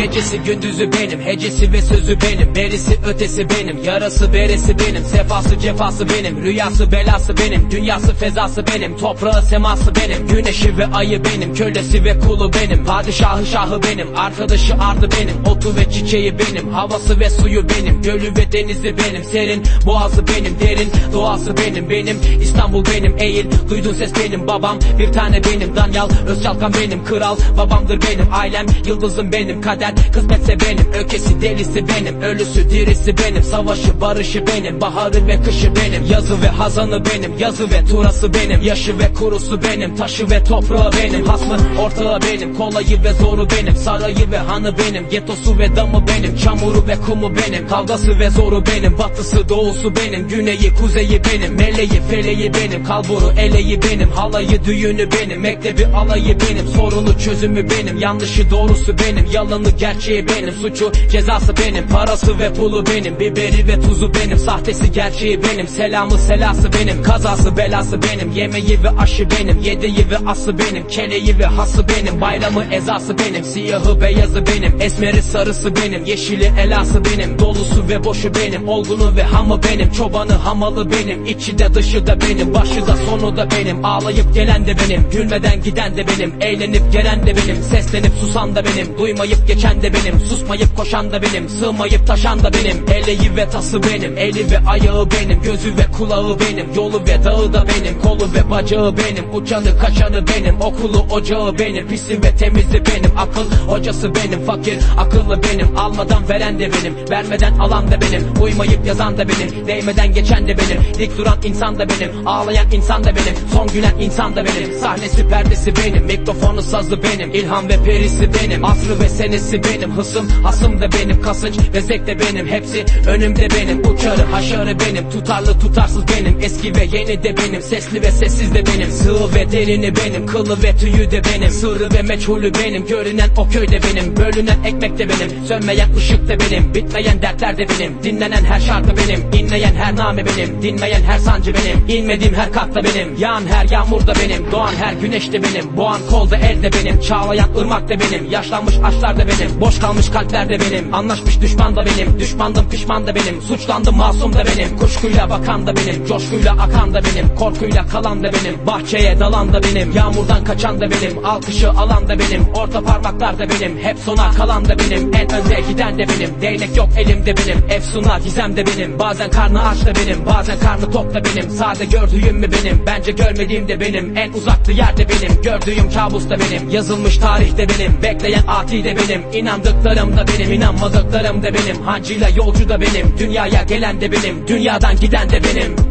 Gecesi gündüzü benim Hecesi ve sözü benim. Berisi ötesi benim Yarası beresi benim. Sefası cefası benim Rüyası belası benim. Dünyası fezası benim Toprağı seması benim. Güneşi ve ayı benim Kölesi ve kulu benim. Padişahı şahı benim Arkadaşı ardı benim. Otu ve çiçeği benim Havası ve suyu benim. Gölü ve denizi benim Serin boğazı benim. Derin doğası benim Benim İstanbul benim Eğil. Duydun ses benim Babam bir tane benim. Danyal Özçalkan benim Kral babamdır benim. Ailem yıldızım benim Kader kısmetse benim Ökesi delisi benim. Ölüsü dirisi benim. Savaşı barışı benim. Baharı ve kışı benim. Yazı ve hazanı benim. Yazı ve turası benim. Yaşı ve kurusu benim. Taşı ve toprağı benim. Hasmı ortağı benim. Kolayı ve zoru benim. Sarayı ve hanı benim. Getosu ve damı benim. Çamuru ve kumu benim. Kavgası ve zoru benim. Batısı doğusu benim. Güneyi kuzeyi benim. Meleği feleği benim. Kalburu eleği benim. Halayı düğünü benim. Mektebi alayı benim. Sorunu çözümü benim. Yanlışı doğrusu benim. Yalanı gerçeği benim Suçu cezası benim Parası ve pulu benim Biberi ve tuzu benim Sahtesi gerçeği benim Selamı selası benim Kazası belası benim Yemeği ve aşı benim Yediği ve ası benim Keleği ve hası benim Bayramı ezası benim Siyahı beyazı benim Esmeri sarısı benim Yeşili elası benim Dolusu ve boşu benim Olgunu ve hamı benim Çobanı hamalı benim İçi de dışı da benim Başı da sonu da benim Ağlayıp gelen de benim Gülmeden giden de benim Eğlenip gelen de benim Seslenip susan da benim Duymayıp geçen de benim Susmayıp koşan da benim Sığmayıp taşan da benim. Eleği ve tası benim Eli ve ayağı benim Gözü ve kulağı benim Yolu ve dağı da benim Kolu ve bacağı benim Uçanı kaçanı benim Okulu ocağı benim Pisi ve temizi benim Akıl hocası benim Fakir akıllı benim Almadan veren de benim Vermeden alan da benim Uymayıp yazan da benim Değmeden geçen de benim Dik duran insan da benim Ağlayan insan da benim Son gülen insan da benim Sahnesi perdesi benim Mikrofonu sazı benim İlham ve perisi benim Asrı ve senesi benim Hısım hasım da benim Kasınç ve zek de benim Hepsi önümde benim Uçarı haşarı benim Tutarlı tutarsız benim Eski ve yeni de benim Sesli ve sessiz de benim Sığ ve derini benim Kılı ve tüyü de benim Sırrı ve meçhulü benim Görünen o köyde benim Bölünen ekmek de benim Sönmeyen ışık da benim Bitmeyen dertler de benim Dinlenen her şarkı benim İnleyen her name benim Dinmeyen her sancı benim İnmediğim her katta benim Yağan her yağmur da benim Doğan her güneş de benim Boğan kolda el de benim Çağlayan ırmak da benim Yaşlanmış aşklar da benim Boş kalmış kalpler de benim Anlaşmış düşman da benim Düşmandım pişman da benim Suçlandım masum da benim Kuşkuyla bakan da benim Coşkuyla akan da benim Korkuyla kalan da benim Bahçeye dalan da benim Yağmurdan kaçan da benim Alkışı alan da benim Orta parmaklar da benim Hep sona kalan da benim En önde giden de benim Değnek yok elimde benim Efsuna gizem de benim Bazen karnı aç da benim Bazen karnı tok da benim Sade gördüğüm mü benim Bence görmediğim de benim En uzaklı yerde benim Gördüğüm kabus da benim Yazılmış tarih de benim Bekleyen ati de benim İnandıklarım da benim inanmadıklarım da benim. Hancıyla yolcu da benim. Dünyaya gelen de benim. Dünyadan giden de benim